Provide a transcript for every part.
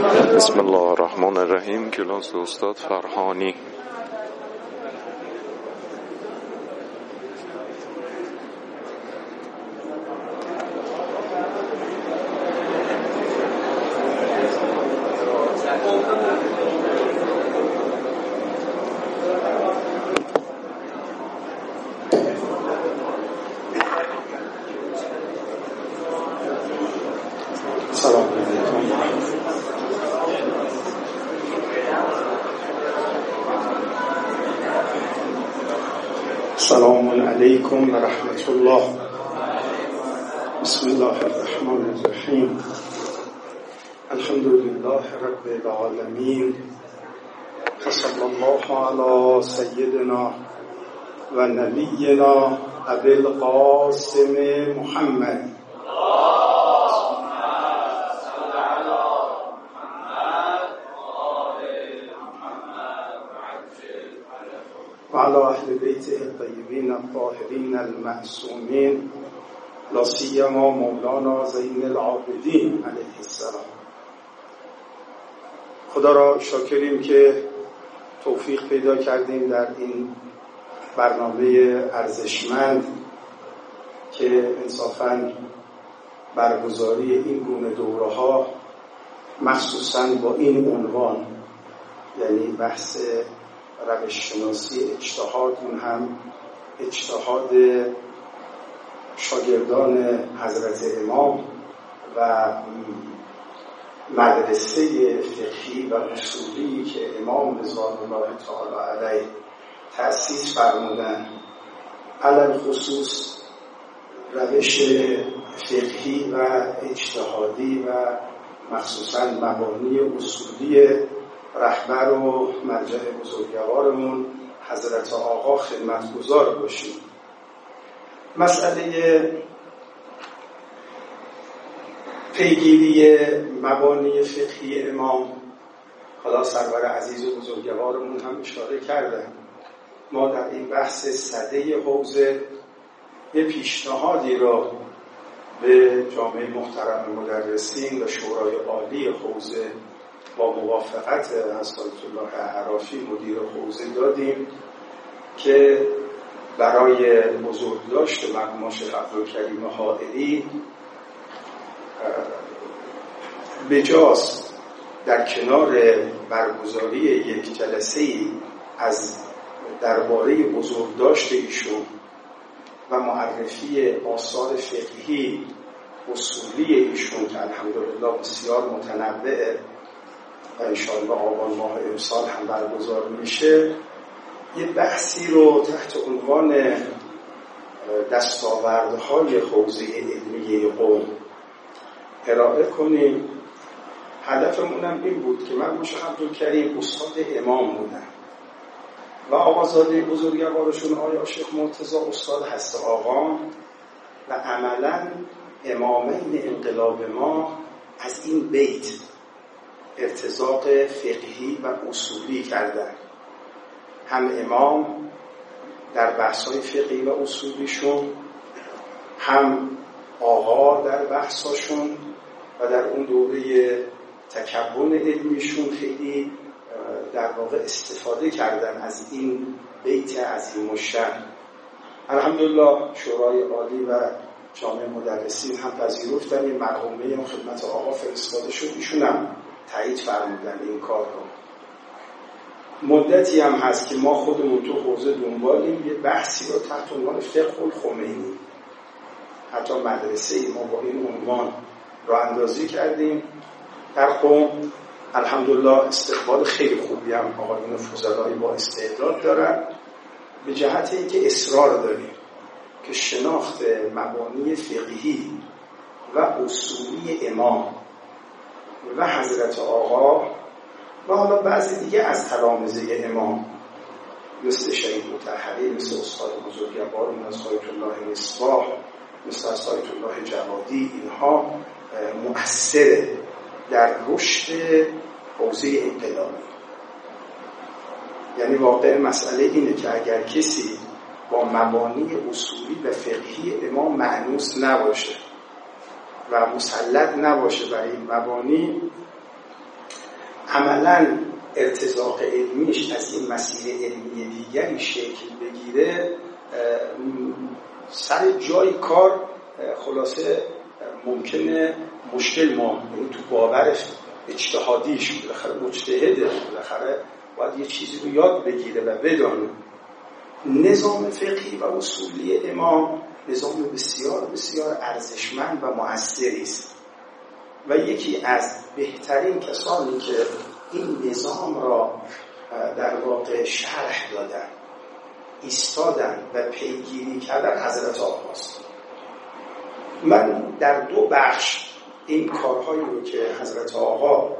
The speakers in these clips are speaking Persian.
بسم الله الرحمن الرحیم. کلاس استاد فرهانی سلام علیکم سلام علیکم و رحمت الله. بسم الله الرحمن الرحیم الحمد لله رب العالمین وصلی الله علی سیدنا و نبینا ابی القاسم محمد. الطيبين الطاهرين المعصومين لا سيما مولانا زين العابدین علیه السلام. خدا را شاکریم که توفیق پیدا کردیم در این برنامه ارزشمند که انصافا برگزاری این گونه دوره ها مخصوصا با این عنوان یعنی بحث روش شناسی اجتهاد اون هم اجتهاد شاگردان حضرت امام و مدرسه فقهی و اصولی که امام رضوان الله تعالی علیه تأسیس فرمودن علل خصوص روش فقهی و اجتهادی و مخصوصا مبانی اصولی رهبر و مرجع بزرگوارمون حضرت آقا خدمتگزار باشیم. مسئله پیگیری مبانی فقهی امام حالا سرور عزیز و بزرگوارمون هم اشاره کردن. ما در این بحث صده حوزه یه پیشنهادی را به جامعه محترم مدرسین و شورای عالی حوزه با موافقت حضرت الله عرافی مدیر حوزه دادیم که برای بزرگداشت مرحوم شیخ عبدالکریم حائری بجاست در کنار برگزاری یک جلسه از درباره بزرگداشت ایشون و معرفی آثار فقهی اصولی ایشون که الحمدلله بسیار متنوعه و انشاءالله آبان ماه امسال هم برگزار میشه. یه بحثی رو تحت عنوان دستاوردهای حوزه علمیه قوم ارائه کنیم. هدفمونم این بود که من مشه عبدالکریم استاد امام بودم و آقازاده بزرگوارشون آیا شیخ مرتضی استاد هست آقا و عملا امامین انقلاب ما از این بیت ارتزاق فقهی و اصولی کردن. هم امام در بحثای فقهی و اصولیشون هم آقا در بحثاشون و در اون دوره تکبن علمیشون خیلی در واقع استفاده کردن از این بیت عظیم و شن الحمدلله شورای عالی و جامعه مدرسین هم پذیرفتن این مرحومه خدمت آقا فرستاده شد. ایشون هم تایید فرمودن این کار رو. مدتی هم هست که ما خودمون تو حوزه دنبالیم. یه بحثی رو تحت عنوان فقه الخمینی. حتی مدرسه ای ما با این عنوان را اندازی کردیم. در قوم الحمدلله استقبال خیلی خوبی هم آقایون فضلایی با استعداد دارن. به جهت اینکه اصرار داریم که شناخت مبانی فقهی و اصولی امام و حضرت آقا و حالا بعضی دیگه از تلامزه امام مثل شهید متحری مثل استاد بزرگوارمون از خایت الله مصباح مثل از خایت الله جوادی اینها مؤثره در رشد حوزه انقلابی یعنی واقع مسئله اینه که اگر کسی با مبانی اصولی و فقهی امام معنوس نباشه و مسلط نباشه برای این مبانی عملا ارتزاق علمیش از این مسیر علمی دیگری شکل بگیره سر جای کار خلاصه ممکنه مشکل ما تو باورش اجتهادیش بالاخره مجتهده بالاخره باید یه چیزی رو یاد بگیره و بدانه. نظام فقهی و اصولی امام نظام بسیار بسیار ارزشمند و مؤثری است. و یکی از بهترین کسانی که این نظام را در واقع شرح دادن ایستادن و پیگیری کردن حضرت آقاست. من در دو بخش این کارهایی رو که حضرت آقا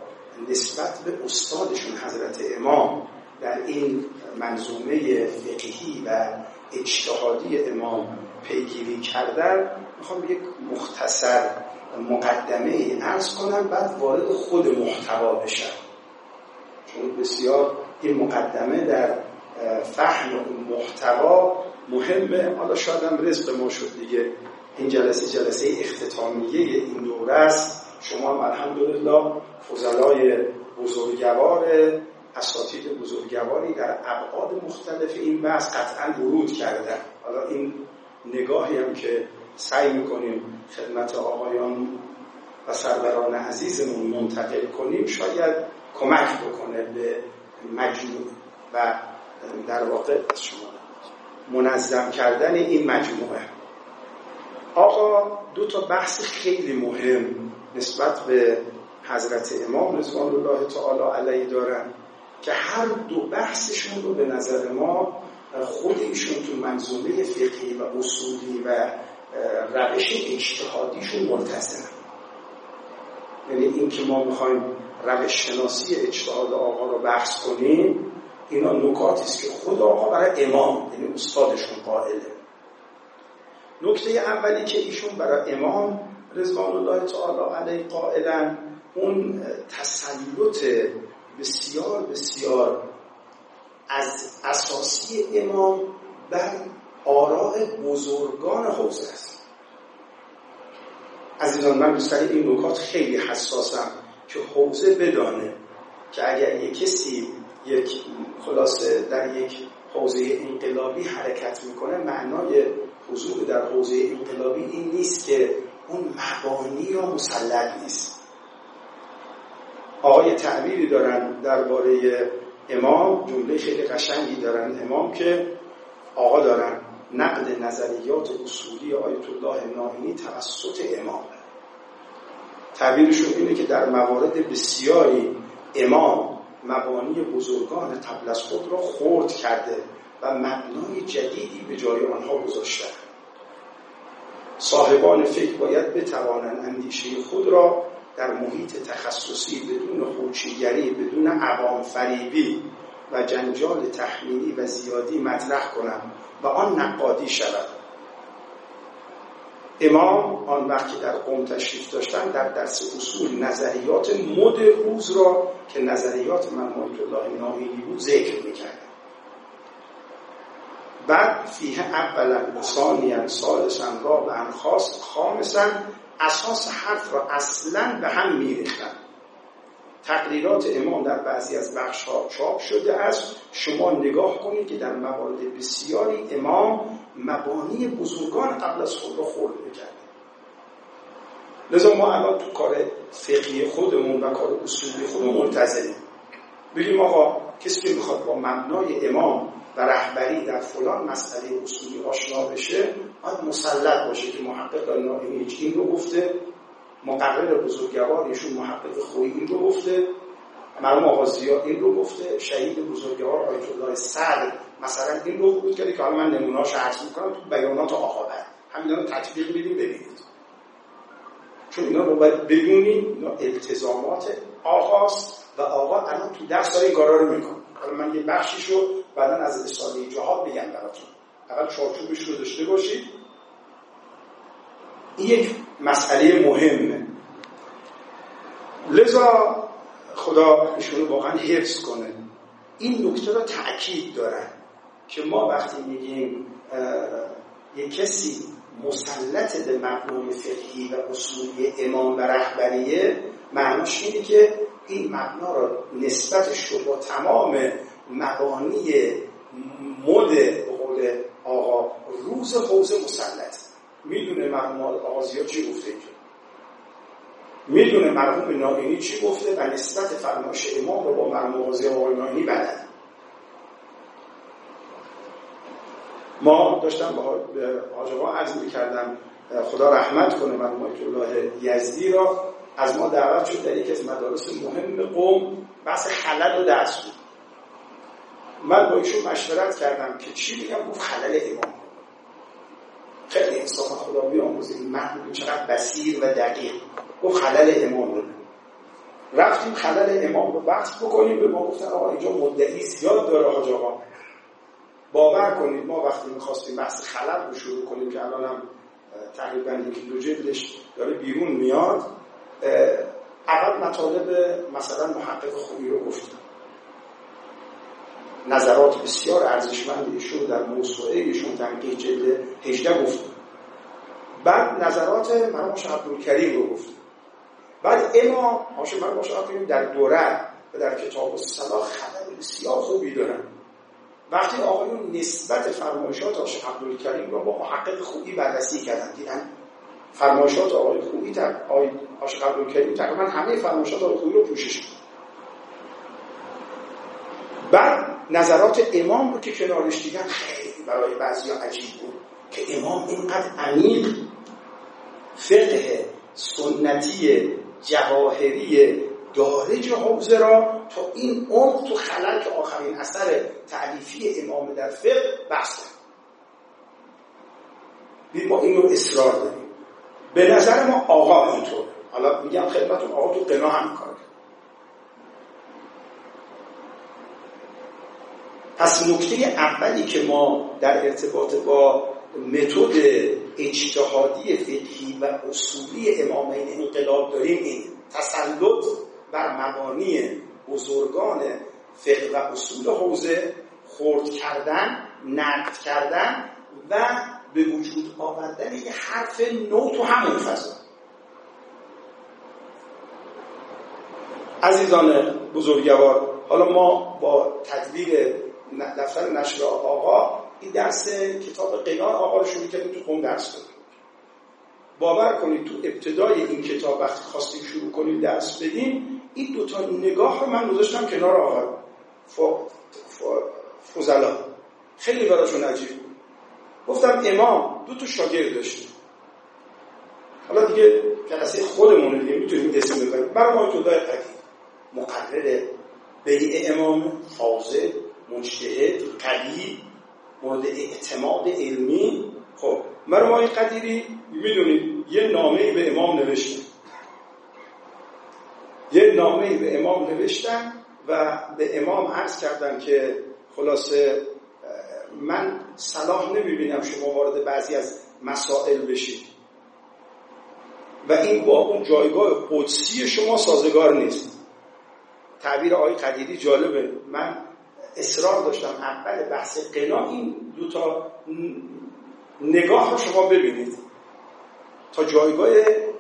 نسبت به استادشون حضرت امام در این منظومه فقهی و اجتهادی امام پیگیری کردن می‌خوام یک مختصر مقدمه ای ارز کنم بعد وارد خود محتوا بشم. چون بسیار این مقدمه در فهم محتوا مهمه. حالا شاید هم رزق ما شد دیگه. این جلسه جلسه اختتامیه این دوره است. شما هم الحمدلله فضلای بزرگوار اساتید بزرگواری در ابعاد مختلف این بحث قطعا ورود کردن. حالا این نگاهی هم که سعی می‌کنیم خدمت آقایان و سروران عزیزمون منتقل کنیم شاید کمک بکنه به مجموع و در واقع شما منظم کردن این مجموعه. آقا دو تا بحث خیلی مهم نسبت به حضرت امام رضوان الله تعالی علیه دارن که هر دو بحثشون رو به نظر ما خود ایشون تو منظومه فقهی و اصولی و روش اجتهادیشون ملتزم یعنی این که ما می‌خوایم روش شناسی اجتهاد آقا رو بحث کنیم اینا نکاتی است که خود آقا برای امام یعنی استادشون قائله. نکته اولی که ایشون برای امام رضوان الله تعالی علیه قائلن اون تسلط بسیار بسیار از اساسی امام بر آراء بزرگان حوزه است. عزیزان من به این نکات خیلی حساسم که حوزه بدانه که اگر یک کسی یک خلاصه در یک حوزه انقلابی حرکت می‌کنه معنای حضور در حوزه انقلابی این نیست که اون مبانی را مسلط نیست. آقای تعبیری دارن درباره امام جمله خیلی قشنگی دارن. امام که آقا دارن نقد نظریات اصولی آیت الله ناینی توسط امام. تعبیرشون اینه که در موارد بسیاری امام مبانی بزرگان قبل از خود را خورد کرده و مبنای جدیدی به جای آنها گذاشته صاحبان فکر باید بتوانند اندیشه خود را در محیط تخصصی بدون خوچیگری بدون عوام فریبی و جنجال تحمیلی و زیادی مطرح کنند و آن نقادی شود. امام آن وقتی در قوم تشریف داشتن در درس اصول نظریات مد روز را که نظریات من الله ناهیدی بود ذکر می‌کرد بعد فیه اولا ثانیا ثالثا رابعا خاص خامسا اساس حرف را اصلا به هم میریختن. تقریرات امام در بعضی از بخش ها چاپ شده است. شما نگاه کنید که در موارد بسیاری امام مبانی بزرگان قبل از خود را خورد می‌کرد. لذا ما الان تو کار فقهی خودمون و کار اصولی خودمون منتظریم. بگیم آقا کسی که می‌خواد با مبنای امام رهبری در فلان مسئله اصولی آشنا بشه باید مسلط باشه که محقق نائینی این رو گفته مقرر بزرگوار ایشون محقق خویی این رو گفته مرحوم آقا این رو گفته شهید بزرگوار آیت الله سعد مثلا این رو بود کرده که حالا من نمونه‌اش عرض می‌کنم تو بیانات آقا بعد. همین رو تطبیق بدیم ببینید. چون اینا رو باید بدونیم اینا التزامات آقاست و آقا الان تو درس داره این رو حالا من یه بخشیش رو بعدا از رساله جهاد بگم براتون. اول چارچوبش رو داشته باشید. این یک مسئله مهمه. لذا خدا ایشونو واقعا حفظ کنه. این نکته رو تأکید دارن که ما وقتی میگیم یک کسی مسلط به مفهوم فقهی و اصولی امام و رهبریه معنیش اینه که این مبنا را نسبتش رو با تمام مبانی مد به قول آقا روز حوزه مسلط. می‌دونه مرحوم آغازی چی گفته اینجا. می‌دونه مرحوم ناینی چی گفته و نسبت فرمایش امام رو با مرحوم آغازی آقای ناینی بدن ما داشتم حاج آقا عرض می‌کردم خدا رحمت کنه مرحوم الله یزدی را. از ما دعوت شد در یکی از مدارس مهم قوم بحث خلل و درس بود. من با ایشون مشورت کردم که چی بگم گفت خلل امام. خیلی انصاف خدا بیاموزه این محمود چقدر بسیر و دقیق. گفت خلل امام رو. رفتیم خلل امام رو بحث بکنیم به ما گفتن آقا اینجا مدعی زیاد داره آقا. باور کنید ما وقتی می‌خواستیم بحث خلل رو شروع کنیم که الان هم تقریبا یکی دو جلدش داره بیرون میاد اول مطالب مثلا محقق خوبی رو گفتیم نظرات بسیار ارزشمند ایشون در موسوعه ایشون تنقیح جلد 18 گفت. بعد نظرات مرحوم شاه عبدالکریم رو گفت. بعد اما هاشم باشه کنیم در دوره و در کتاب الصلاح خبر بسیار خوبی دارن. وقتی آقایون نسبت فرمایشات آقای عبدالکریم رو با محقق خوبی بررسی کردن دیدن فرمایشات آقای خوبی در آقای عبدالکریم تقریبا همه فرمایشات آقای خوبی رو پوشش بعد نظرات امام رو که کنارش دیدن خیلی برای بعضی عجیب بود که امام اینقدر عمیق فقه سنتی جواهری دارج حوزه را تا این عمق تو خلل که آخرین اثر تعلیفی امام در فقه بحث بید ما این رو اصرار داریم. به نظر ما آقا اینطور. حالا میگم خدمتون آقا تو قنا هم کار پس نکته اولی که ما در ارتباط با متد اجتهادی فقهی و اصولی امامین انقلاب داریم این تسلط بر مبانی بزرگان فقه و اصول حوزه خورد کردن نقد کردن و به وجود آوردن یه حرف نو تو همون فضا. عزیزان بزرگوار حالا ما با تدبیر دفتر نشر آقا این درس کتاب قنا آقا رو شروع کردیم تو قوم درس کنیم باور کنید تو ابتدای این کتاب وقتی خواستیم شروع کنیم درس بدیم این دوتا نگاه رو من گذاشتم کنار آقا فوزلا خیلی براشون عجیب بود. گفتم امام دو تا شاگرد داشتیم. حالا دیگه جلسه خودمونه دیگه می‌تونیم اسم بزنیم برای ما تو قدیم مقرر بیع امام فاضل مجتهد قوی مورد اعتماد علمی. خب مرمای قدیری می‌دونید یه نامه به امام نوشتن. یه نامه به امام نوشتن و به امام عرض کردن که خلاصه من صلاح نمی‌بینم شما وارد بعضی از مسائل بشید. و این با اون جایگاه قدسی شما سازگار نیست. تعبیر آقای قدیری جالبه. من اصرار داشتم اول بحث قنا این دوتا نگاه رو شما ببینید. تا جایگاه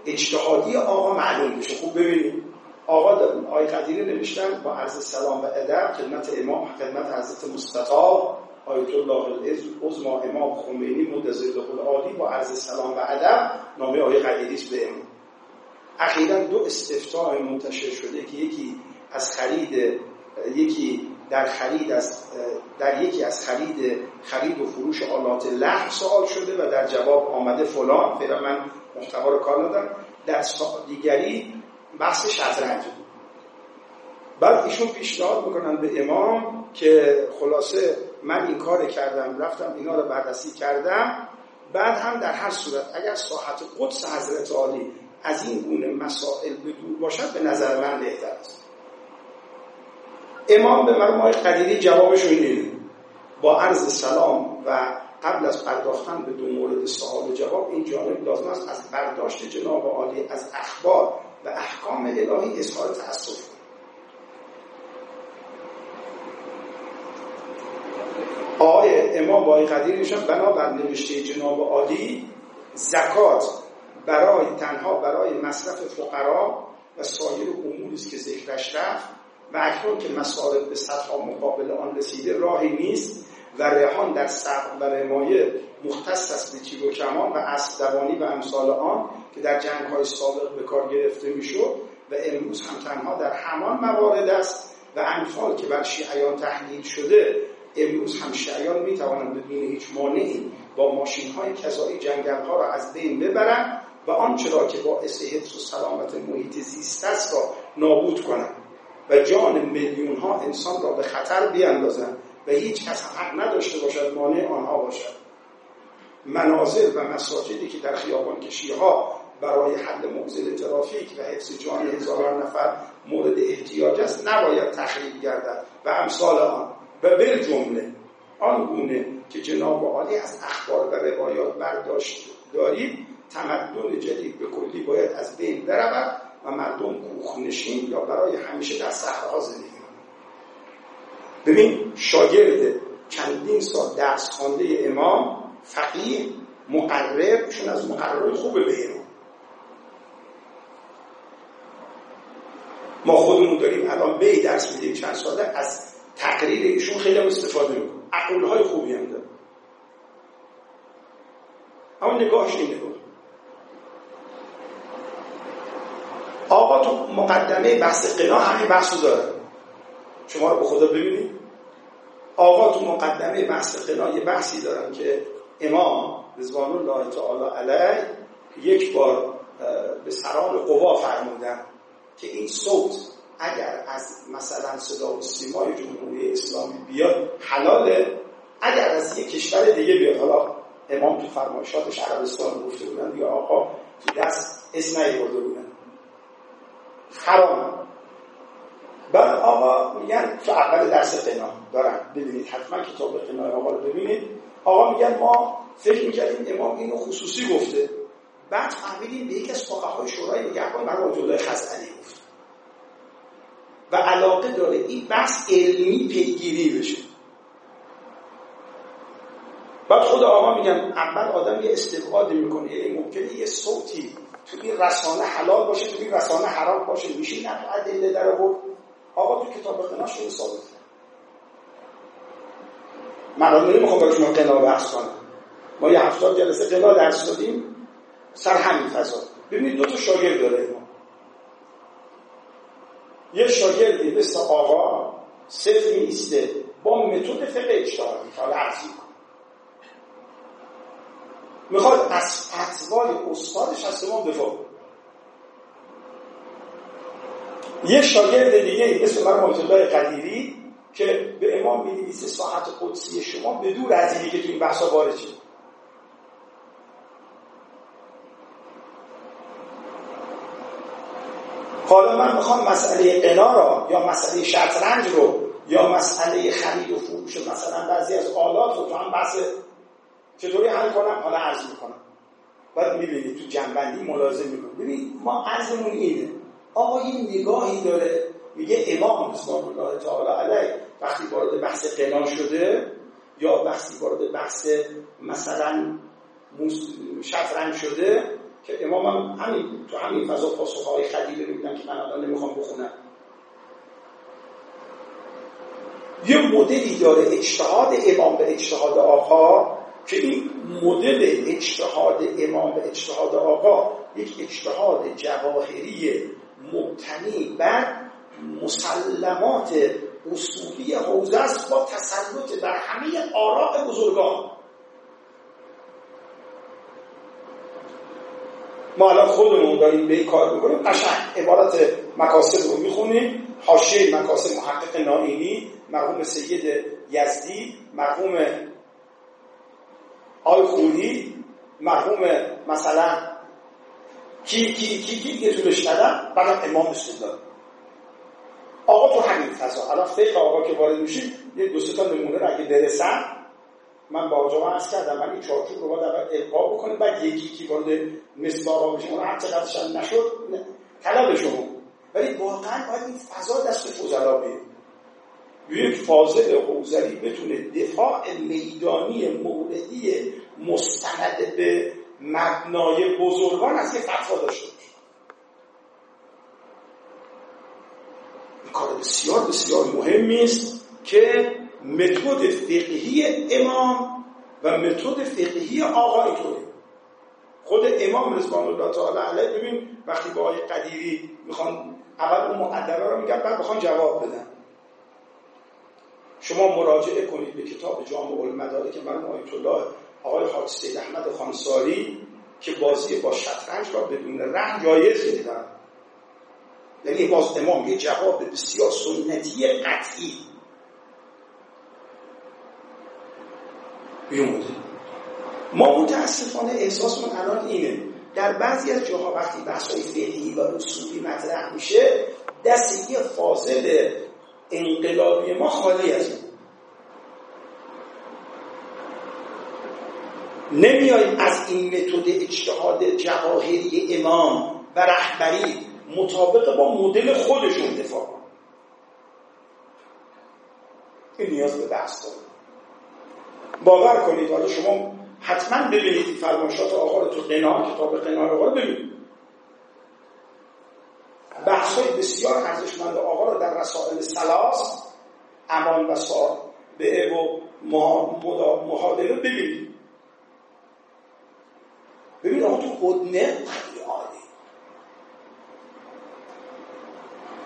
اجتهادی آقا معلوم بشه خوب ببینید آقا آقای قدیری نوشتن با عرض سلام و ادب خدمت امام خدمت حضرت مستطاب آیت الله عظما امام خمینی مدزل عالی با عرض سلام و ادب نامه آقای قدیری به امام اخیرا دو استفتاح منتشر شده که یکی از خرید یکی در خرید از در یکی از خرید خرید و فروش آلات لحم سوال شده و در جواب آمده فلان. فعلا من محتوا رو کار ندارم. در دیگری بحث شطرنج بود. بعد ایشون پیشنهاد می‌کنن به امام که خلاصه من این کار کردم رفتم اینا رو بررسی کردم. بعد هم در هر صورت اگر ساحت قدس حضرت عالی از این گونه مسائل به دور باشد به نظر من بهتر است. امام به مرموم های قدیری جوابش اینه با عرض سلام و قبل از پرداختن به دو مورد سوال جواب این جانب لازم است از برداشت جناب عالی از اخبار و احکام الهی اظهار تأسف آقای امام با قدیرشان بنابر نوشته جناب عالی زکات برای تنها برای مصرف فقرا و سایر امور که ذکرش رفت. و اکنون که مسائل به سطح مقابل آن رسیده راهی نیست و رهان در سبق و رمایه مختص است به تیر و کمان و اسب و امثال آن که در جنگ های سابق به کار گرفته می‌شد و امروز هم تنها در همان موارد است و امثال که بر شیعیان تحلیل شده امروز هم شیعیان می توانند بدون هیچ مانعی با ماشین های کذایی جنگل ها را از بین ببرند و آنچه را که باعث حفظ و سلامت محیط زیست است را نابود کنند. و جان میلیون ها انسان را به خطر بیاندازند و هیچ کس حق نداشته باشد مانع آنها باشد. مناظر و مساجدی که در خیابان کشی ها برای حل موزل ترافیک و حفظ جان هزاران نفر مورد احتیاج است نباید تخریب گردد. و امثال آن و بل جمله آن گونه که جناب عالی از اخبار و روایات برداشت دارید تمدن جدید به کلی باید از بین برود و مردم کوخنشین یا برای همیشه در صحراها زندگی ببین شاگرد چندین سال درس خوانده امام فقیه مقرر چون از مقررهای خوب به ایران ما خودمون داریم الان به درس میدیم چند ساله از تقریر ایشون خیلی استفاده می‌کنه عقول های خوبی هم داره اما نگاهش این نگاه آقا تو مقدمه بحث قنا همین بحثو داره. شما رو به خدا ببینید آقا تو مقدمه بحث قنا یه بحثی دارن که امام رضوان الله تعالی علیه یک بار به سران قوا فرمودن که این صوت اگر از مثلا صدا و سیمای جمهوری اسلامی بیاد حلاله. اگر از یک کشور دیگه بیاد. حالا امام تو فرمایشاتش عربستان گفته بودن یا آقا تو دست اسم برده بودن. حرام. بعد آقا میگن تو اول درس قنا دارن. ببینید حتما کتاب قنا آقا رو ببینید. آقا میگن ما فکر می‌کردیم امام اینو خصوصی گفته. بعد فهمیدیم به یکی از فقهای شورای نگهبان برای جلوی خزعلی گفت. و علاقه داره این بحث علمی پیگیری بشه. بعد خود آقا میگم اول آدم یه استبعاد می‌کنه. یعنی ممکنه یه صوتی تو این رسانه حلال باشه تو این رسانه حرام باشه. میشه این ادله در آورد؟ آقا تو کتاب قناش این ثابت من نمی‌خوام برای شما قنا بحث کنم. ما یه هفتاد جلسه قنا درس دادیم سر همین فضا. ببینید دو تا شاگرد داره. ما یه شاگردی مثل آقا صرف میسته با متد فقه اجتهادی. حالا عرض می‌خواد از فتوای استادش از ما دفاع یه شاگرد دیگه مثل مرحوم الله قدیری که به امام می‌نویسه ساعت قدسی شما به دور از اینی که تو این بحثا شد حالا من می‌خوام مسئله قنا را یا مسئله شطرنج رو یا مسئله خرید و فروش مثلا بعضی از آلات رو تو هم بحث چطوری حل کنم حالا عرض می‌کنم. بعد می‌بینید تو جنبندی ملازم می‌کنم ببین ما عرضمون اینه. آقا این نگاهی داره. میگه امام اسلام الله تعالی علیه. وقتی وارد بحث قنا شده یا وقتی وارد بحث مثلا شطرنج شده که امام هم همین تو همین فضا پاسخهای خدیده میدن که من الان نمی‌خوام بخونم. یه مدلی داره اجتهاد امام به اجتهاد آقا که این مدل اجتهاد امام به اجتهاد آقا یک اجتهاد جواهری مبتنی بر مسلمات اصولی حوزه است با تسلط بر همه آراء بزرگان. ما الان خودمون داریم به این کار می‌کنیم. قشنگ. عبارت مکاسب رو می‌خونیم. حاشیه مکاسب محقق نائینی مرحوم سید یزدی مرحوم آی خونی مرحوم مثلا کی کی کی کی یه طولش ندم بعد امام استدلال آقا تو همین فضا. الان فقه آقا که وارد میشید یه دو سه تا نمونه رو اگه برسن من با آقا عرض کردم من این چارچوب رو باید اول القا بکنیم بعد یکی کی وارد مصداقا بشه. اون هر چقدرش نشد طلب شما. ولی واقعا باید این فضا دست فضلا بیه یک فاضل حوزری بتونه دفاع میدانی موردی مستند به مبنای بزرگان از یه فتوا داشته باشه بسیار بسیار مهمی است که متد فقهی امام و متد فقهی آقا اینطوره خود امام رضوان الله تعالی علیه ببین وقتی با آقای قدیری می‌خوان اول اون معدبه رو میگن بعد بخوان جواب بدن. شما مراجعه کنید به کتاب جامع المداره که مرحوم آیت الله آقای حاج سید احمد خانساری که بازی با شطرنج را بدون رنگ جایز میدن یعنی باز امام یه جواب بسیار سنتی قطعی. بیومده ما متاسفانه احساسمون الان اینه. در بعضی از جاها وقتی بحث‌های فعلی و رسولی مطرح میشه دست یه فاضل انقلابی ما خالی از اون نمیاییم از این متد اجتهاد جواهری امام و رهبری مطابق با مدل خودشون دفاع کنیم این نیاز به بحث داره. باور کنید حالا شما حتما ببینید فرمایشات آقا تو قنا کتاب قنا آقا رو ببینید. بحث های بسیار ارزشمند آقا رو در رسائل سلاس امان و به و محادله ببینید. ببین آقا تو هدنه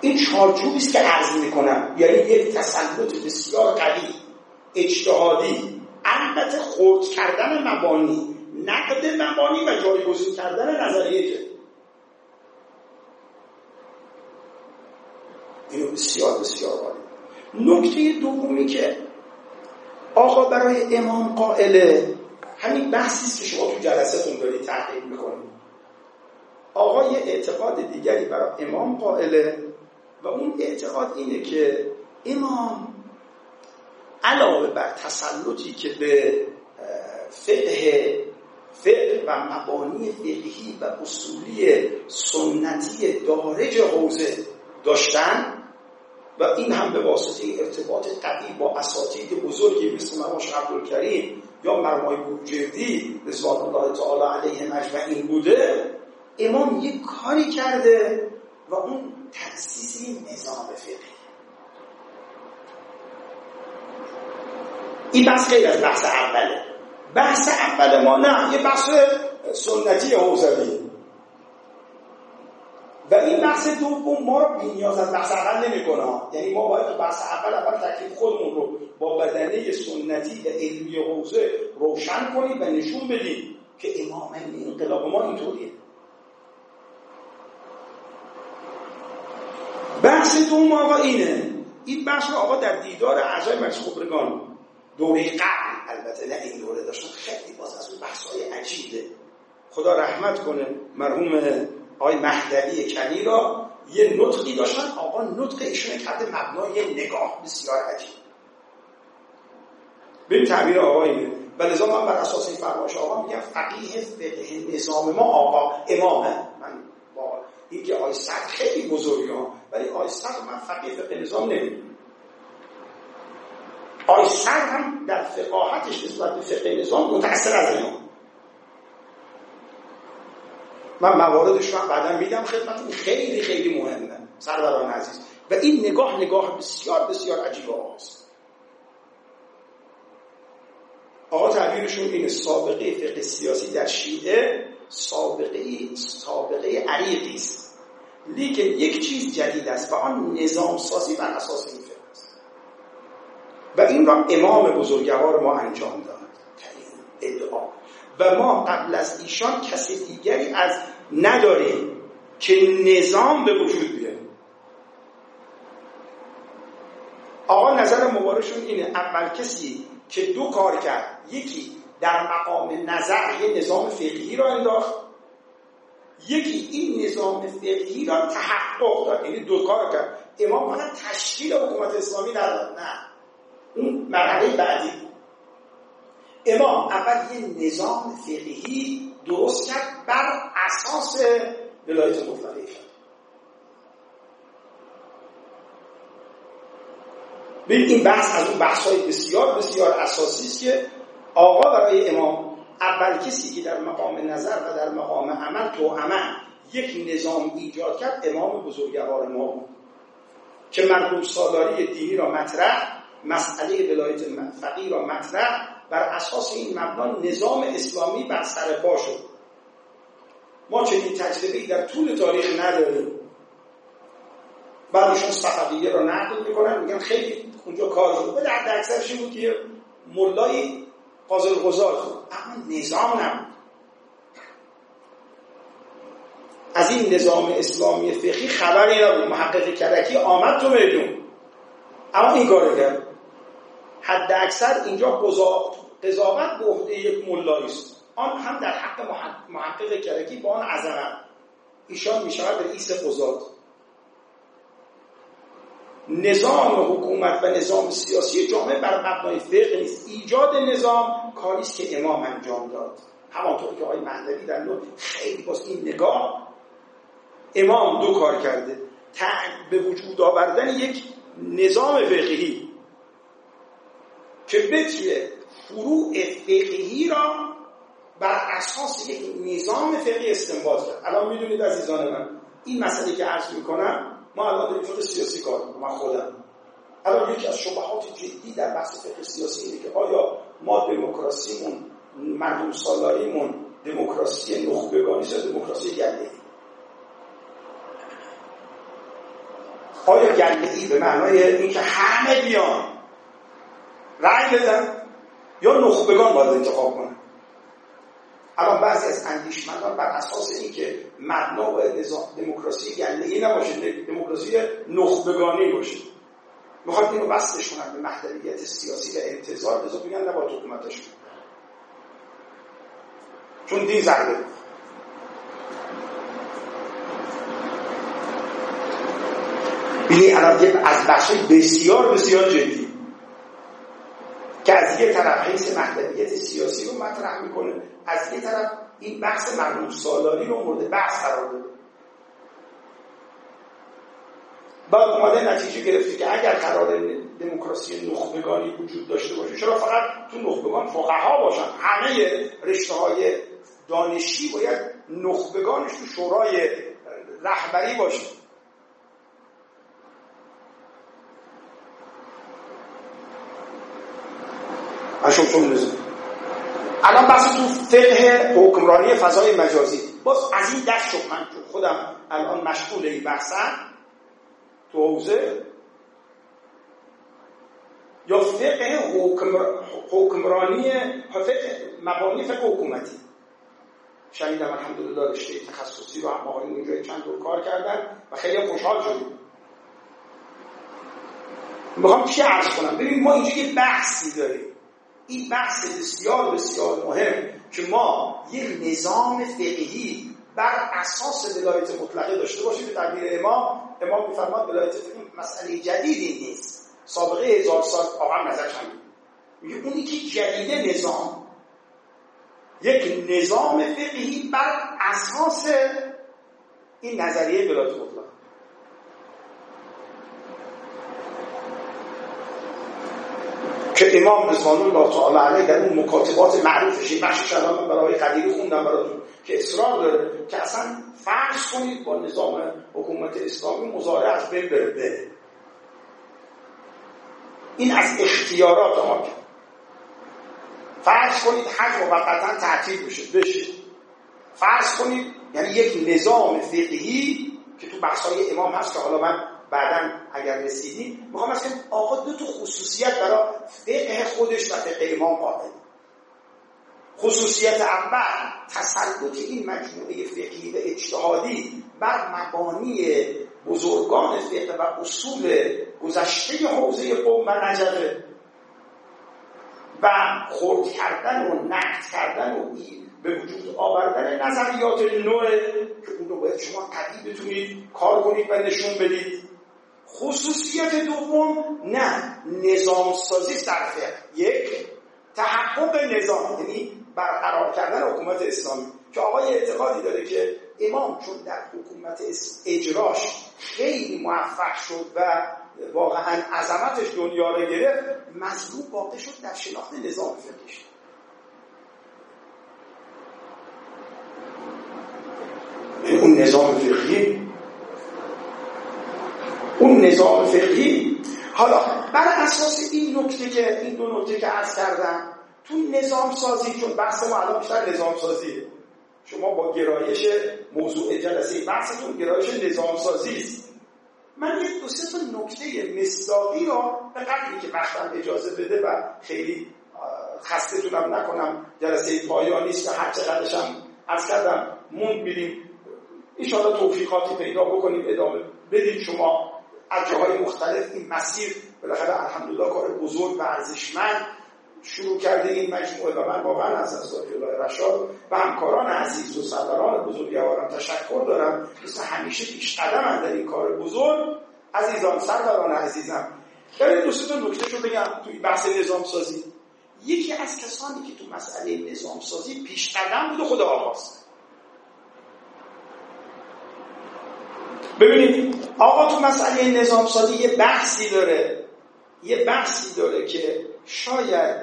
این چارچوبی است که عرض می‌کنم. یعنی یک تسلط بسیار قوی اجتهادی البته خرد کردن مبانی نقد مبانی و جایگزین کردن نظریه اینو بسیار بسیار عالی. نکته دومی که آقا برای امام قائله همین بحثی است که شما تو جلسهتون دارید تحقیق می‌کنید. آقا یه اعتقاد دیگری برای امام قائله و اون اعتقاد اینه که امام علاوه بر تسلطی که به فقه فقه و مبانی فقهی و اصولی سنتی دارج حوزه داشتن و این هم به واسطه ارتباط قوی با اساتید بزرگی مثل مرحوم عبدالکریم یا مرمای بوجردی رضوان الله تعالی علیه مجمعین بوده امام یک کاری کرده و اون تأسیس نظام فقهی این بحث خیلی از بحث اوله. بحث اول ما نه یه بحث سنتی حوزوی. این بحث دوم ما نیاز از بحث اول نمی‌کنه. یعنی ما باید بحث اول اول تکلیف خودمون رو با بدنه سنتی و علمی حوزه روشن کنیم و نشون بدیم که امام انقلاب ما اینطوریه. بحث دوم آقا اینه. این بحث رو آقا در دیدار اعضای مجلس خبرگان دوره قبل البته نه این دوره داشتن خیلی باز از اون بحث های عجیبه. خدا رحمت کنه مرحوم آقای مهدوی کنی را یه نطقی داشتن. آقا نطق ایشون کرده مبنای نگاه بسیار عجیب. ببین تعبیر آقا اینه. و لذا من بر اساس این فرمایش آقا میگم فقیه فقه نظام ما آقا امامه. من با این که آقای صدر خیلی بزرگی ها ولی آقای صدر من فقیه فقه نظام نمی‌دونم. آیسر هم در فقاهتش نسبت به فقه نظام متأثر از اینا من مواردش رو بعدا میدم خدمتتون. خیلی خیلی مهمه. سروران عزیز. و این نگاه نگاه بسیار بسیار عجیب آقاست آقا تعبیرشون اینه. سابقه فقه سیاسی در شیعه سابقه سابقه عریقی است. لیکن یک چیز جدید است و آن نظام سازی بر اساس این و این را امام بزرگوار ما انجام داد. ادعا. و ما قبل از ایشان کسی دیگری از نداریم که نظام به وجود بیاره. آقا نظر مبارشون اینه. اول کسی که دو کار کرد. یکی در مقام نظر یه نظام فقهی را انداخت. یکی این نظام فقهی را تحقق داد. یعنی دو کار کرد. امام فقط تشکیل حکومت اسلامی نداد. نه. اون مرحله بعدی امام اول یه نظام فقهی درست کرد بر اساس ولایت مطلقه شد ببین این بحث از اون بحث های بسیار بسیار اساسی است که آقا برای امام اول کسی که در مقام نظر و در مقام عمل تو عمل یک نظام ایجاد کرد امام بزرگوار ما بود که مردم سالاری دینی را مطرح مسئله ولایت فقیه را مطرح بر اساس این مبنا نظام اسلامی بر سر پا شد. ما چنین تجربه در طول تاریخ نداریم. بعد ایشون صفویه را نقل می‌کنن میگن خیلی اونجا کار شد. در اکثرش بود که ملای قاضل غزال اما نظام نبود. از این نظام اسلامی فقهی خبری نبود. محقق کرکی آمد تو میدون اما این کار کرد. حد اکثر اینجا قضاوت به عهده یک ملایی است. آن هم در حق محقق کرکی با آن عظمت ایشان می‌شود رئیس قضات. نظام حکومت و نظام سیاسی جامعه بر مبنای فقه نیست. ایجاد نظام کاری است که امام انجام داد. همانطور که آقای مهدوی در نوع خیلی باز این نگاه امام دو کار کرده. به وجود آوردن یک نظام فقهی. که بتونه فروع فقهی را بر اساس یک نظام فقهی استنباط کرد. الان می‌دونید عزیزان من این مسئله که عرض می‌کنم ما الان داریم فقه سیاسی کار من خودم. الان یکی از شبهات جدی در بحث فقه سیاسی اینه که آیا ما دموکراسیمون مردم سالاریمون دموکراسی نخبگانی یا دموکراسی گله آیا گله به معنای اینکه همه بیان رأی بدن یا نخبگان باید انتخاب کنن. الان بعضی از اندیشمندان بر اساس اینکه مبنا و نظام دموکراسی گله ای نباشه دموکراسی نخبگانی باشه. می‌خواد اینو بستش کنن به محدودیت سیاسی و انتظار لذا بگن نباید حکومتش. چون دین ضربه. بینی الان از بخش بسیار بسیار جدی. که از یه طرف حیث محدودیت سیاسی رو مطرح می‌کنه از یه طرف این بحث مردم سالاری رو مورد بحث قرار داده. بعد اومده نتیجه گرفته که اگر قرار دموکراسی نخبگانی وجود داشته باشه چرا فقط تو نخبگان فقها باشن؟ همه رشته های دانشی باید نخبگانش تو شورای رهبری باشه. اشمشون الان بحث تو فقه حکمرانی فضای مجازی. باز از این دست شد من خودم الان مشغول این بحثم. تو حوزه. یا فقه حکمرانی فقه مبانی فقه حکومتی. شنیدم الحمدلله رشته تخصصی رو هم آقایون اونجا چند دور کار کردن و خیلی خوشحال شدیم. می‌خوام چی عرض کنم؟ ببین ما اینجا یه بحثی داریم. این بحث بسیار بسیار مهم که ما یک نظام فقهی بر اساس ولایت مطلقه داشته باشیم. به تعبیر امام امام میفرماد ولایت فقهی مسئله جدیدی نیست. سابقه هزار سال آقا نظر چند میگه اونی که جدید نظام یک نظام فقهی بر اساس این نظریه ولایت مطلقه. که امام رضوان الله تعالی علیه در اون مکاتبات معروفش این بخشش الان برای قدیری خوندم براتون که اصرار داره که اصلا فرض کنید با نظام حکومت اسلامی مزارع از بین بره این از اختیارات حاکم فرض کنید حج موقتا تعطیل بشه بشه. فرض کنید یعنی یک نظام فقهی که تو بحثای امام هست که حالا من بعدا اگر رسیدیم می‌خوام از آقا دو تا خصوصیت برای فقه خودش و فقه امام قائل. خصوصیت اول تسلط این مجموعه فقهی و اجتهادی بر مبانی بزرگان فقه و اصول گذشته حوزه قوم و نجفه و خورد کردن و نقد کردن و به وجود آوردن نظریات نوع که اون رو باید شما قدی بتونید کار کنید و نشون بدید. خصوصیت دوم نه نظام سازی در یک تحقق نظام یعنی برقرار کردن حکومت اسلامی. که آقای اعتقادی داره که امام چون در حکومت اجراش خیلی موفق شد و واقعا عظمتش دنیا رو گرفت مظلوم واقع شد در شناخت نظام فقهش. اون نظام فقهی اون نظام فقهی. حالا بر اساس این نکته که این دو نکته که عرض کردم تو نظام سازی چون بحث ما الان بیشتر نظام سازیه شما با گرایش موضوع جلسه بحثتون گرایش نظام سازی است. من یک دو سه تا نکته مصداقی را به قدری که وقتم اجازه بده و خیلی خستتونم نکنم جلسه پایانی است و هر چقدرش هم از کردم موند بیدیم ایشالا توفیقاتی پیدا بکنیم ادامه بدید شما از جاهای مختلف این مسیر بالاخره الحمدلله کار بزرگ و ارزشمند شروع کرده این مجموعه و من واقعا از اساتید رشاد و همکاران عزیز و سروران بزرگوارم تشکر دارم. مثل همیشه پیش قدم در این کار بزرگ. عزیزان سروران عزیزم برای دوست تا نکته رو بگم توی بحث نظام سازی یکی از کسانی که تو مسئله نظام سازی پیش قدم بود خود آقاست. ببینید آقا تو مسئله نظام سازی یه بحثی داره. یه بحثی داره که شاید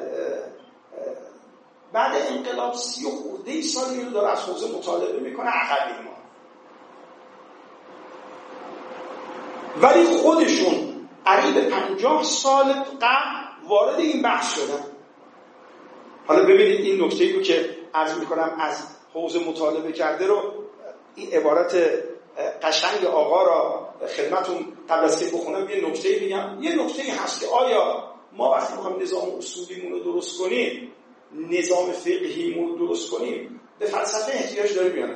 بعد انقلاب سی و خورده سالی رو داره از حوزه مطالبه می‌کنه عقبی ما ولی خودشون قریب پنجاه سال قبل وارد این بحث شدن. حالا ببینید این نکته رو که عرض می‌کنم از حوزه مطالبه کرده رو این عبارت قشنگ آقا را خدمتون قبل از که بخونم یه نکته بگم یه نکته هست که آیا ما وقتی می‌خوایم نظام اصولیمون رو درست کنیم نظام فقهیمون رو درست کنیم به فلسفه احتیاج داریم یا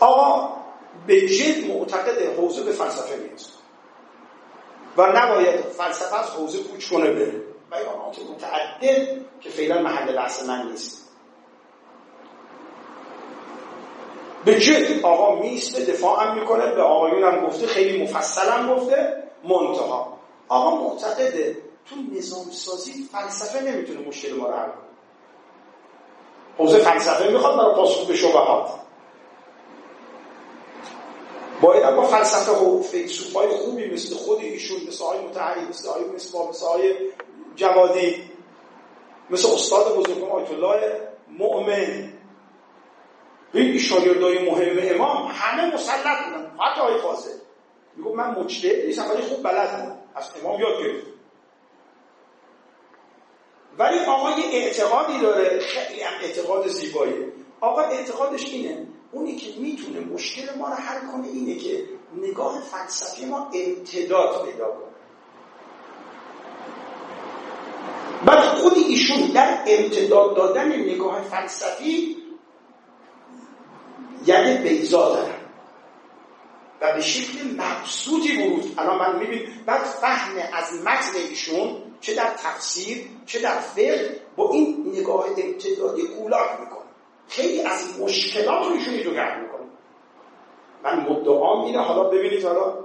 آقا به جد معتقد حوزه به فلسفه نیست و نباید فلسفه از حوزه کوچ کنه بره. بیانات متعدد که فعلا محل بحث من نیست. به جد آقا میسته دفاع هم می‌کنه به آقایون هم گفته خیلی مفصل هم گفته منتها. آقا معتقده تو نظام سازی فلسفه نمی‌تونه مشکل ما رو حل کنه. حوزه فلسفه می‌خواد برای پاسخ به شبهات. باید با فلسفه و فیلسوفای خوبی مثل خود ایشون مثل آقای متحری مثل آقای مثل مثل آقای جوادی مثل استاد بزرگم آیت الله مؤمن. این شاگردای مهم امام همه مسلط بودن. حتی آقای فاضل میگو من مجتهد نیستم ولی خوب بلد بودم. از امام یاد گرفت ولی آقا یه اعتقادی داره خیلی هم اعتقاد زیبایی آقا اعتقادش اینه اونی که می‌تونه مشکل ما رو حل کنه اینه که نگاه فلسفی ما امتداد پیدا کنه. بعد خود ایشون در امتداد دادن نگاه فلسفی یعنی بیزا دارن و به شکل مبسوطی ورود. الان من میبین بعد فهم از متن ایشون چه در تفسیر چه در فقه با این نگاه امتدادی قولاک می‌کنه خیلی از مشکلات رو ایشون ایدوگر می‌کنه. من مدعام اینه. حالا ببینید حالا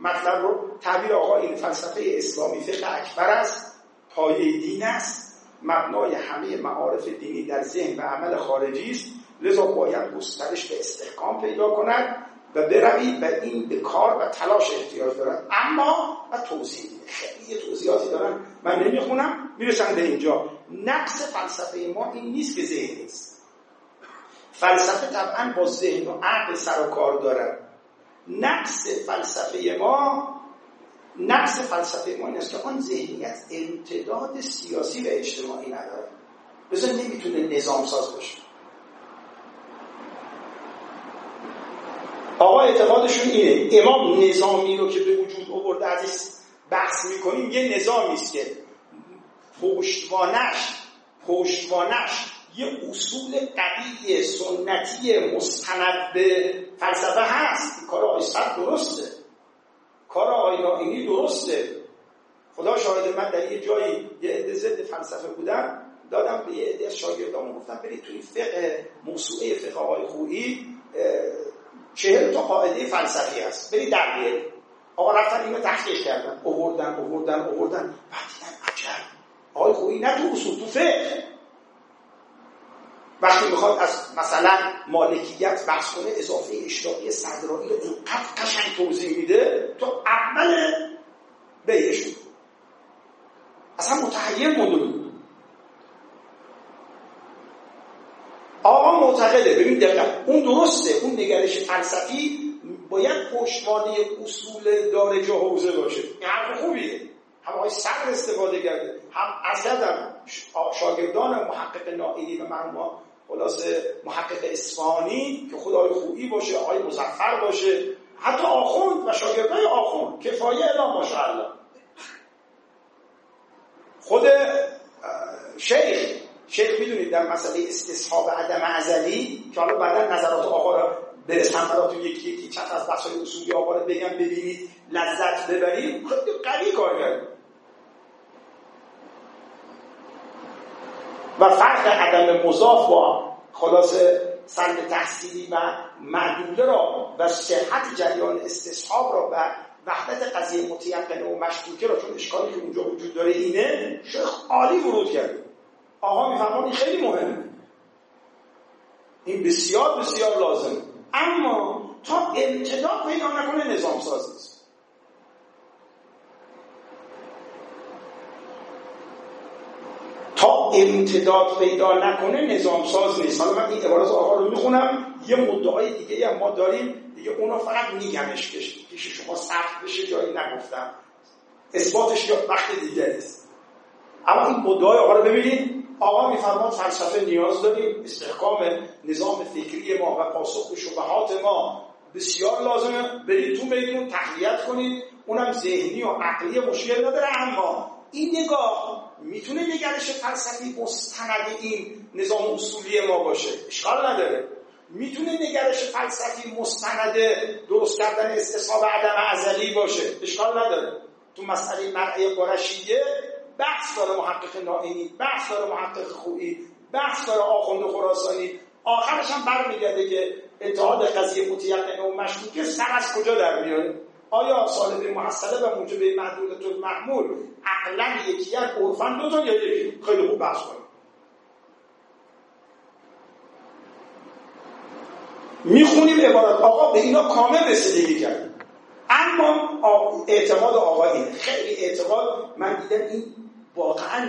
مطلب رو. تعبیر آقا این فلسفه اسلامی فقه اکبر است. پایه دین است. مبنای همه معارف دینی در ذهن و عمل خارجی است. لذا باید گسترش به استحکام پیدا کند و بروید و این به کار و تلاش احتیاج دارد. اما و توضیح خیلی توضیحاتی دارن من نمی‌خونم می‌رسن به اینجا. نقص فلسفه ما این نیست که ذهن نیست. فلسفه طبعا با ذهن و عقل سر و کار دارد. نقص فلسفه ما نقص فلسفه ما این است که آن ذهنیت امتداد سیاسی و اجتماعی نداره بذار نمی‌تونه نظام ساز باشه. آقا اعتقادشون اینه. امام نظامی رو که به وجود آورده ازش بحث می‌کنیم یه نظامی است که پشتوانش پشتوانش یه اصول قوی سنتی مستند به فلسفه هست. کار آقای درسته. کار آقای نائینی درسته. خدا شاهد من در یه جایی یه عده ضد فلسفه بودم دادم به یه عده از شاگردامون گفتم برید توی فقه موسوعه فقه آقای خویی چهل تا قاعده فلسفی هست. برید در بیارید آقا رفتن اینو تحقیق کردن. اووردن اووردن اووردن بعد دیدن عجب. آقای خویی نه تو اصول تو فقه. وقتی می‌خواد از مثلا مالکیت بحث کنه اضافه اشتاقی صدرایی رو اینقدر قشنگ توضیح میده تو اول بیشون اصلا متحیر مونده آقا معتقده. ببین دقیقا اون درسته. اون نگرش فلسفی باید پشتوانه اصول دارج حوزه باشه. این حرف خوبیه. هم آقای صبر استفاده کرده هم اصلا شاگردان محقق نائینی و مرحوم خلاصه محقق اصفهانی که خدای خوبی باشه آقای مزفر باشه. حتی آخوند و شاگردای آخوند کفایه اعلام ماشاءالله خود شیخ شیخ می‌دونید در مسئله استصحاب عدم ازلی که حالا بعدا نظرات آقا را برسم براتون یکی یکی چند از بحثای اصولی آقا را بگم ببینید لذت ببرید. خیلی قوی کار کرد و فرق عدم مضاف با خلاص سند تحصیلی و معدوله را و صحت جریان استصحاب را و وحدت قضیه متیقنه و مشکوکه را چون اشکالی که اونجا وجود داره اینه شیخ عالی ورود کرده آقا میفهمان این خیلی مهمه. این بسیار بسیار لازم اما تا امتداد پیدا نکنه نظام ساز نیست تا امتداد پیدا نکنه نظام ساز نیست. حالا من این عبارت آقا رو می‌خونم. یه مدعای دیگه هم ما داریم. دیگه اونو فقط میگمش پیش شما سخت بشه جایی نگفتم. اثباتش وقت دیگه است اما این مدعای آقا رو ببینید. آقا میفرماد فلسفه نیاز داریم استحکام نظام فکری ما و پاسخ به شبهات ما بسیار لازمه. برید تو میدون تحلیت کنید. اونم ذهنی و عقلی مشکل نداره اما این نگاه می‌تونه نگرش فلسفی مستند این نظام اصولی ما باشه. اشکال نداره. می‌تونه نگرش فلسفی مستند درست کردن استصحاب عدم ازلی باشه. اشکال نداره. تو مسئله مرعی قرشیه بحث داره محقق نائینی بحث داره محقق خویی بحث داره آخوند خراسانی آخرش هم برمیگرده که اتحاد قضیه متیقنه و مشکوکه سر از کجا در میاره؟ آیا سالب محصله و موجب محدودت المحمول عقلا یکی عرفا دو تا یا یکی خیلی خوب بحث کنیم. می‌خونیم عبارت. آقا به اینا کامل رسیدگی کرد. اما اعتماد آقا خیلی اعتقاد. من دیدم این واقعا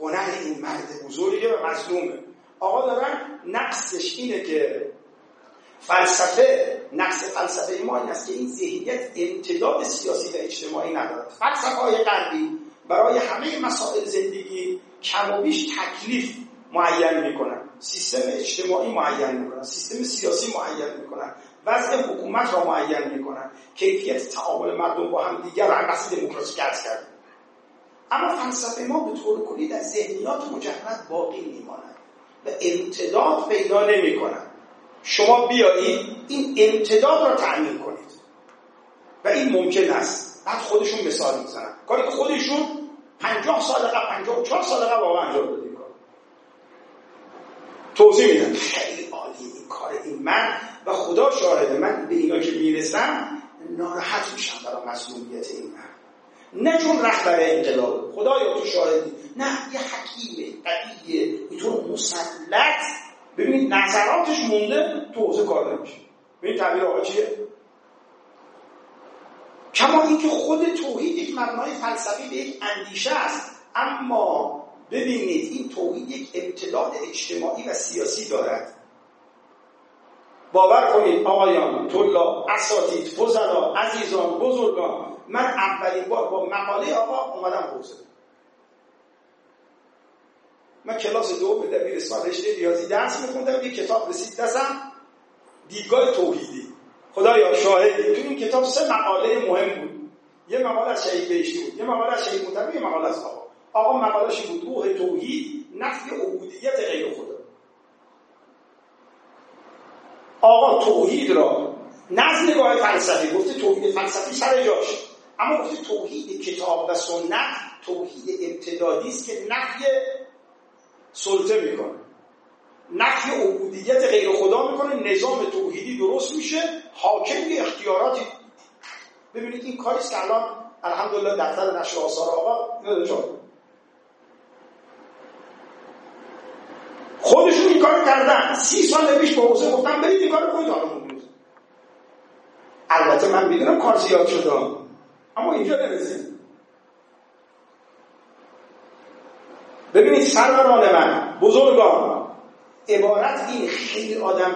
هنر این مرد بزرگه و مظلومه. آقا دارن نقصش اینه که فلسفه نقص فلسفه ما این است که این ذهنیت امتداد سیاسی و اجتماعی ندارد. فلسفه های غربی برای همه مسائل زندگی کم و بیش تکلیف معین می‌کنن. سیستم اجتماعی معین می‌کنن. سیستم سیاسی معین می‌کنن. وضع حکومت را معین می‌کنن. کیفیت تعامل مردم با هم دیگر را بحث دموکراسی کرد اما فلسفه ما به طور کلی در ذهنیات مجرد باقی میماند و امتداد پیدا نمی‌کنن شما بیایید این امتداد را تعمین کنید. و این ممکن است. بعد خودشون مثال می‌زنن. کاری که خودشون پنجاه سال قبل پنجاه و چهار سال قبل واقعا انجام کار. توضیح میدن خیلی عالی این کار این من و خدا شاهده من به اینا که می‌رسم ناراحت میشم برای مسئولیت این من نه چون رهبر انقلاب خدایا تو شاهدی نه یه حکیمه قویه اینطور مسلط. ببینید نظراتش مونده تو حوزه کار نمیشه. ببینید تعبیر آقا چیه؟ کما اینکه خود توحید یک مبنای فلسفی به یک اندیشه است. اما ببینید این توحید یک امتداد اجتماعی و سیاسی دارد. باور کنید آقایان طلا اساتید فضلا عزیزان بزرگان من اولین بار با مقاله آقا اومدم حوزه من کلاس دوم دبیرستان رشته ریاضی درس میخوندم یه کتاب رسید دستم دیدگاه توحیدی. خدایا شاهدی تو این کتاب سه مقاله مهم بود. یه مقاله از شهید بهشتی بود یه مقاله از شهید یه مقاله از آقا. آقا مقالهش بود روح توحید نفی عبودیت غیر خدا. آقا توحید را نزد نگاه فلسفی گفته توحید فلسفی سر جاش. اما گفته توحید کتاب و سنت توحید امتدادی است که نفی سلطه می‌کنه. نفی عبودیت غیر خدا می‌کنه نظام توحیدی درست میشه حاکم اختیاراتی. ببینید این کاریست که الان الحمدلله دفتر نشر آثار آقا خودشون این کار کردن. سی سال پیش به حوزه گفتم برید این کار کنید. البته من می‌دونم کار زیاد شده. اما اینجا نرسید ببینید سروران من بزرگان عبارت این خیلی آدم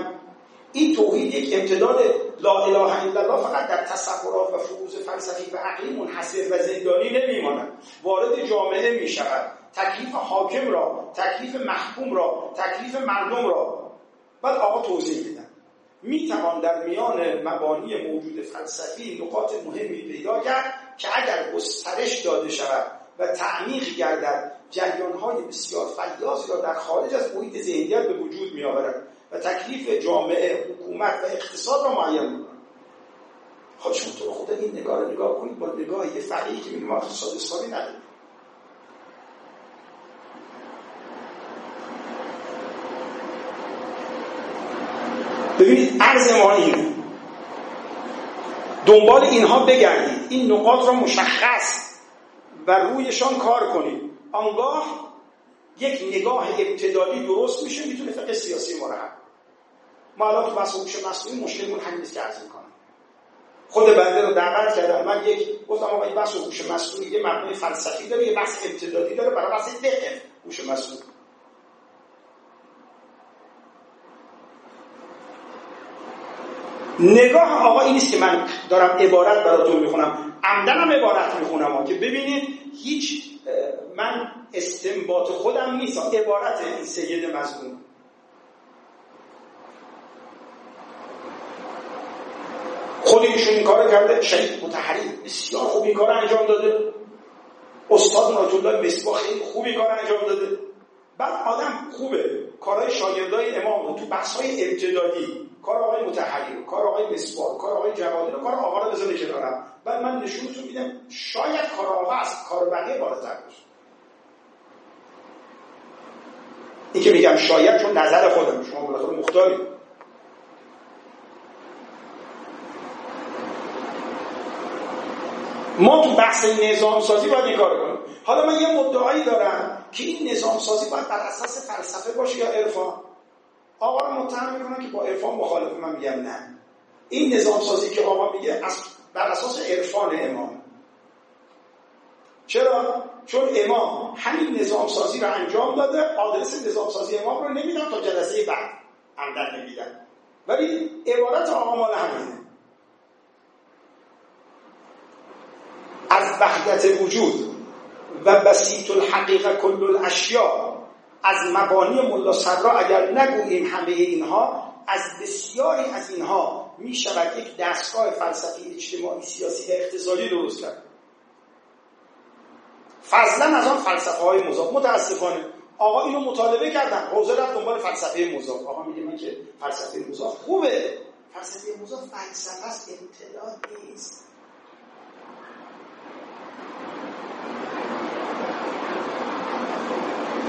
این توحید یک امتداد لا اله الا الله فقط در تصورات و فروز فلسفی و عقلی منحصر و زندانی نمیماند. وارد جامعه می‌شود تکلیف حاکم را تکلیف محکوم را تکلیف مردم را. بعد آقا توضیح میدن می‌توان در میان مبانی موجود فلسفی نقاط مهمی پیدا کرد که اگر گسترش داده شود و تعمیق گردد جریانهای بسیار فیاضی را در خارج از محیط ذهنیت به وجود میآورد و تکلیف جامعه حکومت و اقتصاد را معین می‌کنه خب خود این نگاه نگاه کنید. با نگاه یه فقیه که میگه ما اقتصاد اسلامی نداریم. عرض ما اینه دنبال اینها بگردید. این نقاط را مشخص و رویشان کار کنید. آنگاه یک نگاه ابتدایی درست میشه می‌تونه فقه سیاسی ما ما الان تو هوش مصنوعی مشکلمون همین نیست که عرض می‌کنم. خود بنده رو دعوت کردم. من یک گفتم آقا این بحث هوش مصنوعی یه مبنای فلسفی داره یه بحث ابتدایی داره برای بحث دقیق هوش مصنوعی. نگاه آقا این نیست که من دارم عبارت براتون می‌خونم. عمدنم عبارت می‌خونم که ببینید هیچ من استنباط خودم نیست. عبارت این سید مزمون خود ایشون این کار کرده. شهید متحری بسیار خوب این کار انجام داده. استاد نایت الله مصباح خیلی خوب این کار انجام داده. بعد آدم خوبه. کارهای شاگردای امام رو تو بحث‌های ابتدایی. کار آقای متحری کار آقای مصباح کار آقای جوادی کار آقا رو بزنه کنارم بعد من نشونتون میدم شاید کار آقا از کار بقیه بالاتر باشه. این که میگم شاید چون نظر خودم شما بالاخره مختاری ما تو بحث نظام سازی باید این کار کنیم. حالا من یه مدعایی دارم که این نظام سازی باید بر اساس فلسفه باشه یا عرفان. آقا رو متهم می‌کنن که با عرفان مخالف من میگم نه. این نظام سازی که آقا میگه بر اساس عرفان امام. چرا؟ چون امام همین نظام سازی رو انجام داده آدرس نظام سازی امام رو نمیدن تا جلسه بعد عمدن نمیدن. ولی عبارت آقا مال همینه. از وحدت وجود و بسیط الحقیقه کل الاشیاء از مبانی ملا صدرا اگر نگوییم همه اینها از بسیاری از اینها می شود یک دستگاه فلسفی اجتماعی سیاسی و اقتصادی درست کرد. فضلا از آن فلسفه های مضاف. متاسفانه آقا اینو مطالبه کردن. حوزه رفت دنبال فلسفه مضاف. آقا میگه من که فلسفه مضاف خوبه. فلسفه مضاف فلسفه است امتداد نیست.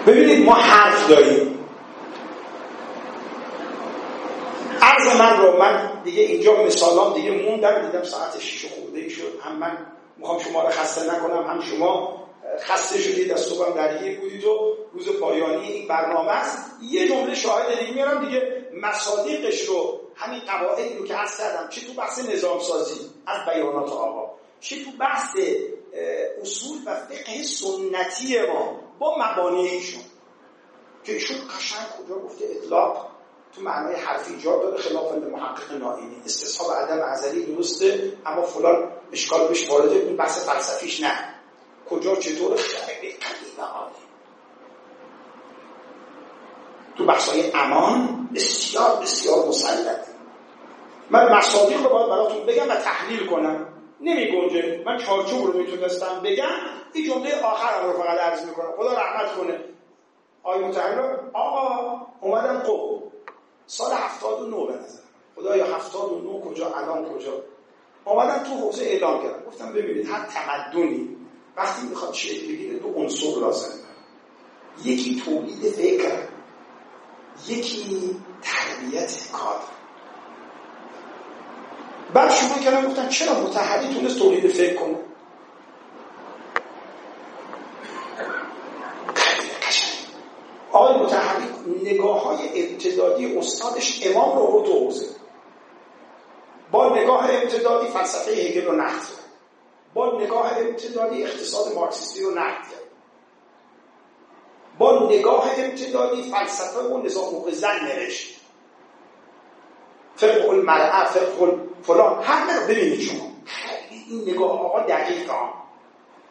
ببینید ما حرف داریم. عرض من رو من دیگه اینجا مثالام دیگه موندم دیدم ساعت شیش خورده شد. هم من می‌خوام شما رو خسته نکنم هم شما خسته شدید از صبحم درگیر بودید و روز پایانی این برنامه است. یه جمله شاهد دیگه میارم دیگه مصادیقش رو همین قواعدی رو که عرض کردم چه تو بحث نظام سازی از بیانات آقا. چه تو بحث اصول و فقه سنتی ما؟ با مبانی ایشون. که ایشون قشنگ کجا گفته اطلاق تو معنای حرفی ایجاد داره خلاف محقق نائینی. استصحاب عدم ازلی درسته اما فلان اشکال بهش وارد این بحث فلسفیش نه. کجا چطور؟ خیلی قدیمه تو بحثای امان بسیار بسیار مسلط. من مصادیق رو باید براتون بگم و تحلیل کنم. نمی گنجه. من چارچوب رو می‌تونستم بگم این جمله آخر رو فقط عرض می‌کنم. خدا رحمت کنه. آی متحرر آقا اومدم قب سال 79 به نظر. خدا یا 79 کجا الان کجا؟ اومدم تو حوزه اعلام کردم. گفتم ببینید هر تمدنی وقتی می‌خواد شکل بگیره دو عنصر لازم یکی تولید فکر یکی تربیت کار بعد شما کردم گفتن چرا متحدی تونست تولید فکر کنه؟ آقای متحدی نگاه های ابتدادی استادش امام رو رو تو حوزه. با نگاه ابتدادی فلسفه هگل رو نقد با نگاه ابتدادی اقتصاد مارکسیستی رو نقد با نگاه ابتدادی فلسفه و نظام حقوق زن نوشت. فقه المرعه فقه فلان. همه ببینید شما. این نگاه آقا دقیق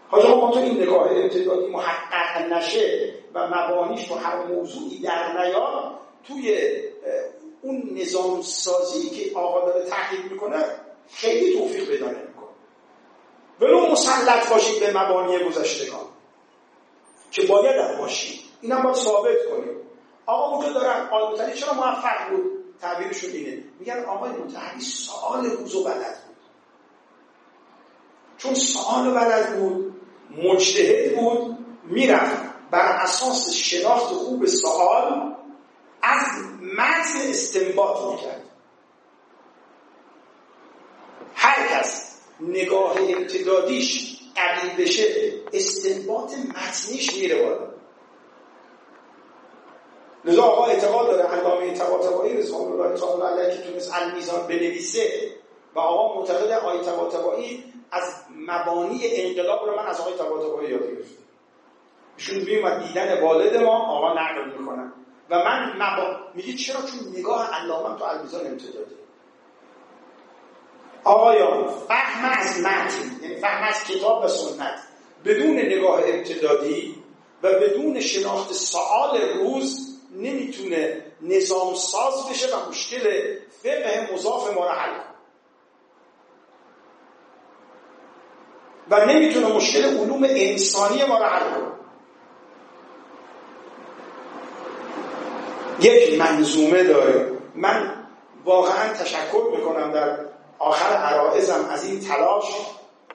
حاج ما تو این نگاه ابتدایی محقق نشه و مبانیش تو هر موضوعی در نیاد توی اون نظام سازی که آقا داره تحقیق می‌کنه خیلی توفیق پیدا نمی‌کنه ولو مسلط باشید به مبانی گذشتگان که باید هم باشید. اینم باید ثابت کنیم. آقا اونجا دارن آلمتری چرا موفق بود؟ تعبیرشون اینه. میگن آقای متحری سوال روز و بلد بود. چون سوال بلد بود مجتهد بود می‌رفت. بر اساس شناخت خوب سوال از متن استنباط می‌کرد. هر کس نگاه امتدادیش قبیل بشه استنباط متنیش میره بالا. لذا آقا اعتقاد داره علامه طباطبایی رضوان الله تعالی علیه که تونست المیزان بنویسه و آقا معتقد آقای طباطبایی از مبانی انقلاب رو من از آقای طباطبایی یاد گرفتم. ایشون میومد دیدن والد ما آقا نقل می‌کنن. و من مبا... میگه چرا؟ چون نگاه علامه تو المیزان امتداده آقایان فهم از متن یعنی فهم از کتاب و سنت بدون نگاه امتدادی و بدون شناخت سوال روز نمی‌تونه نظام ساز بشه و مشکل فقه مضاف ما رو حل و نمی‌تونه مشکل علوم انسانی ما رو حل کنه. یک منظومه داره. من واقعا تشکر می‌کنم در آخر عرائزم از این تلاش.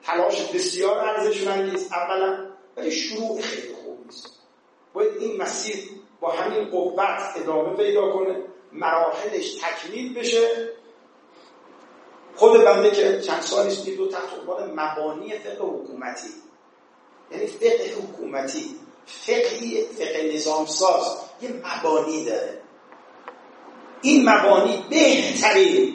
تلاش بسیار ارزشمندی اولا ولی شروع خیلی خوب نیست. باید این مسیر با همین قوت ادامه پیدا کنه مراحلش تکمیل بشه. خود بنده که چند سالیست دو تحت عنوان مبانی فقه حکومتی. یعنی فقه حکومتی. فقهی فقه نظام ساز یه مبانی داره. این مبانی بهترین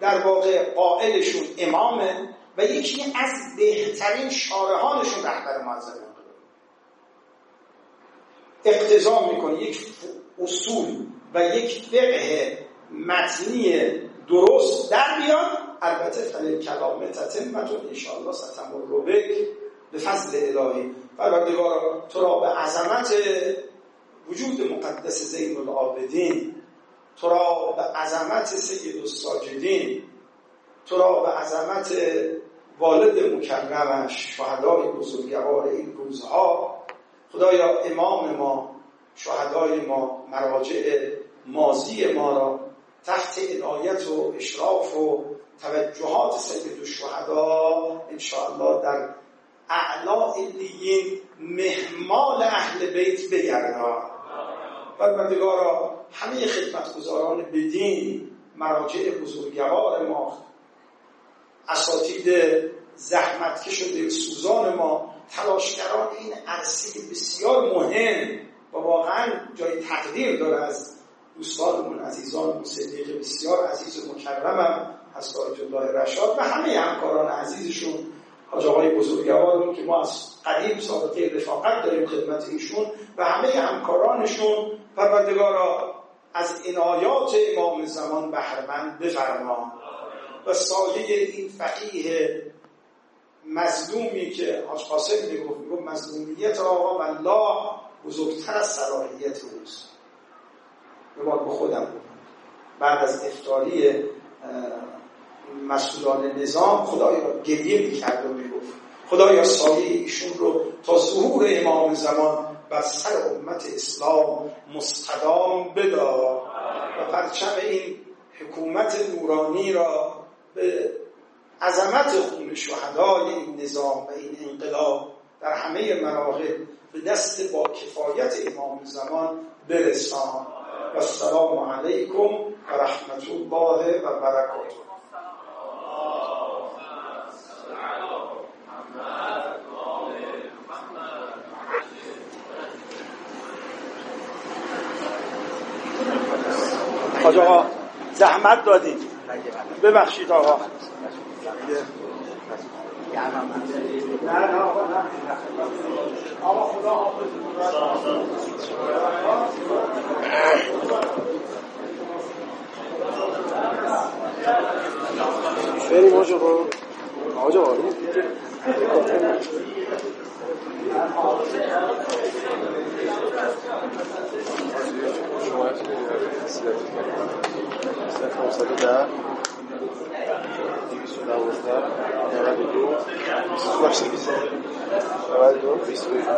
در واقع قائلشون امامه و یکی از بهترین شارهانشون رهبر معظم اقتضا می‌کنه یک اصول و یک فقه متنی درست در بیاد البته فل کلام تتمتون انشاءالله ستم روبک به فضل الهی. پروردگارا تو را به عظمت وجود مقدس زین العابدین تو را به عظمت سید الساجدین تو را به عظمت والد مکرمش شهدای بزرگوار این روزها خدایا امام ما شهدای ما مراجع مازی ما را تحت عنایت و اشراف و توجهات سید الشهدا انشاءالله در اعلا علیین مهمان اهل بیت بگردان. پروردگارا همه خدمتگزاران بدین مراجع بزرگوار ما اساتید زحمتکش و دلسوزان ما تلاشگران این عرصه بسیار مهم و واقعا جای تقدیر داره از دوستانمون عزیزان صدیق بسیار عزیز و مکرمم از الله رشاد و همه همکاران عزیزشون حاج آقای بزرگوارون که ما از قدیم سابقه رفاقت داریم خدمت ایشون و همه همکارانشون. پروردگارا از عنایات امام زمان بهرمند بفرما و سایه این فقیه مظلومی که حاج قاسم می‌گفت می‌گفت مظلومیت آقا الله بزرگتر از صلاحیت اوست. به به خودم بعد از افتاری مسئولان نظام خدایا گریه می‌کرد و می‌گفت خدایا سایه ایشون رو تا ظهور امام زمان بر سر امت اسلام مستدام بدا و پرچم این حکومت نورانی را به عظمت خون شهدای این نظام و این انقلاب در همه مراحل به دست با کفایت امام زمان برسان. و السلام علیکم و رحمت الله و برکاته. آقا زحمت دادید. ببخشید آقا. بریم آجا با آجا با سلام سلام sulla vostra era di tu sforzi di sé era di tu visto di te